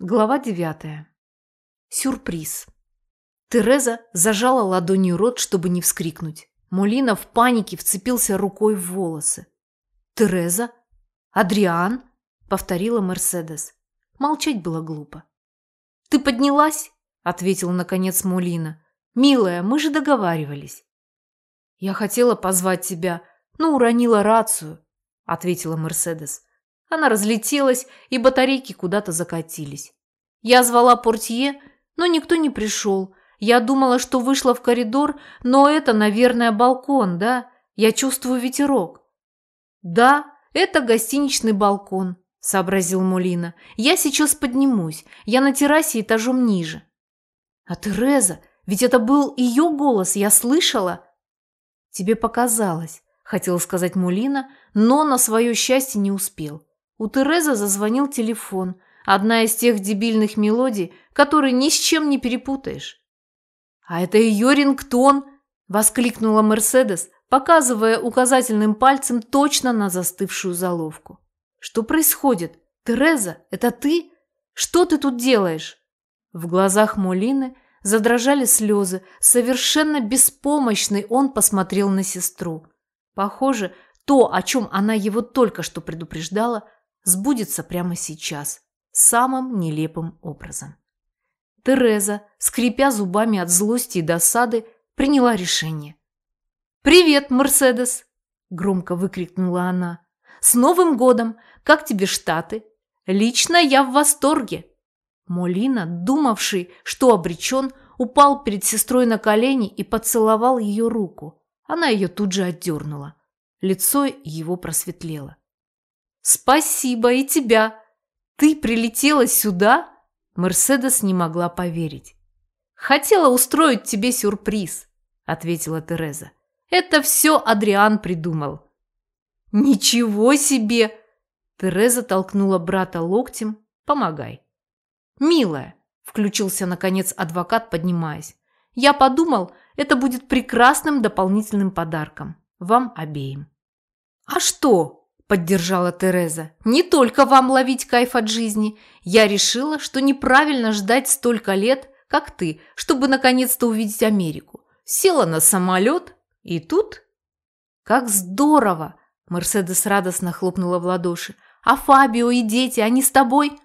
Глава девятая. Сюрприз. Тереза зажала ладонью рот, чтобы не вскрикнуть. Молина в панике вцепился рукой в волосы. «Тереза? Адриан?» – повторила Мерседес. Молчать было глупо. «Ты поднялась?» – ответила наконец Молина. «Милая, мы же договаривались». «Я хотела позвать тебя, но уронила рацию», – ответила Мерседес. Она разлетелась, и батарейки куда-то закатились. Я звала портье, но никто не пришел. Я думала, что вышла в коридор, но это, наверное, балкон, да? Я чувствую ветерок. Да, это гостиничный балкон, сообразил Мулина. Я сейчас поднимусь. Я на террасе этажом ниже. А Тереза, ведь это был ее голос, я слышала. Тебе показалось, хотел сказать Мулина, но на свое счастье не успел. У Терезы зазвонил телефон. Одна из тех дебильных мелодий, которые ни с чем не перепутаешь. «А это ее рингтон!» – воскликнула Мерседес, показывая указательным пальцем точно на застывшую заловку. «Что происходит? Тереза, это ты? Что ты тут делаешь?» В глазах Молины задрожали слезы. Совершенно беспомощный он посмотрел на сестру. Похоже, то, о чем она его только что предупреждала, сбудется прямо сейчас, самым нелепым образом. Тереза, скрипя зубами от злости и досады, приняла решение. «Привет, Мерседес!» – громко выкрикнула она. «С Новым годом! Как тебе Штаты? Лично я в восторге!» Молина, думавший, что обречен, упал перед сестрой на колени и поцеловал ее руку. Она ее тут же отдернула. Лицо его просветлело. «Спасибо и тебя! Ты прилетела сюда?» Мерседес не могла поверить. «Хотела устроить тебе сюрприз», – ответила Тереза. «Это все Адриан придумал». «Ничего себе!» Тереза толкнула брата локтем. «Помогай». «Милая», – включился наконец адвокат, поднимаясь. «Я подумал, это будет прекрасным дополнительным подарком. Вам обеим». «А что?» Поддержала Тереза. «Не только вам ловить кайф от жизни. Я решила, что неправильно ждать столько лет, как ты, чтобы наконец-то увидеть Америку. Села на самолет, и тут...» «Как здорово!» – Мерседес радостно хлопнула в ладоши. «А Фабио и дети, они с тобой?»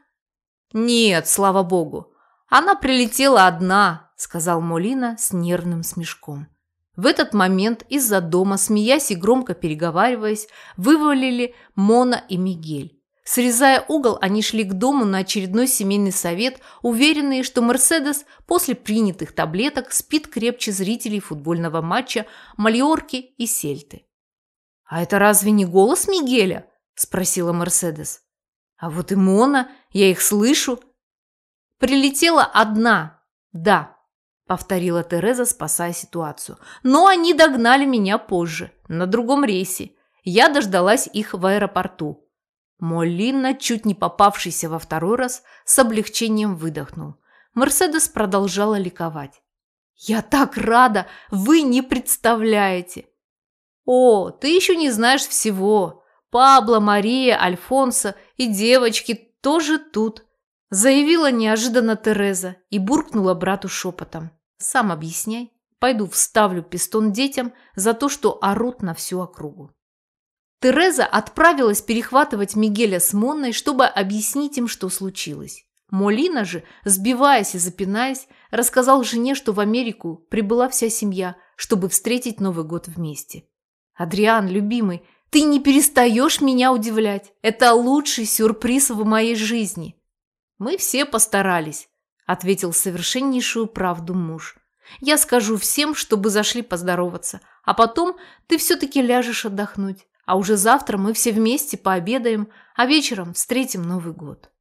«Нет, слава богу. Она прилетела одна», – сказал Молина с нервным смешком. В этот момент из-за дома, смеясь и громко переговариваясь, вывалили Мона и Мигель. Срезая угол, они шли к дому на очередной семейный совет, уверенные, что Мерседес после принятых таблеток спит крепче зрителей футбольного матча Мальорки и Сельты. «А это разве не голос Мигеля?» – спросила Мерседес. «А вот и Мона, я их слышу». «Прилетела одна, да», – повторила Тереза, спасая ситуацию. «Но они догнали меня позже, на другом рейсе. Я дождалась их в аэропорту». Моллина, чуть не попавшийся во второй раз, с облегчением выдохнул. Мерседес продолжала ликовать. «Я так рада! Вы не представляете!» «О, ты еще не знаешь всего! Пабло, Мария, Альфонсо и девочки тоже тут!» Заявила неожиданно Тереза и буркнула брату шепотом. «Сам объясняй. Пойду вставлю пистон детям за то, что орут на всю округу». Тереза отправилась перехватывать Мигеля с Монной, чтобы объяснить им, что случилось. Молина же, сбиваясь и запинаясь, рассказал жене, что в Америку прибыла вся семья, чтобы встретить Новый год вместе. «Адриан, любимый, ты не перестаешь меня удивлять. Это лучший сюрприз в моей жизни». «Мы все постарались», – ответил совершеннейшую правду муж. «Я скажу всем, чтобы зашли поздороваться, а потом ты все-таки ляжешь отдохнуть, а уже завтра мы все вместе пообедаем, а вечером встретим Новый год».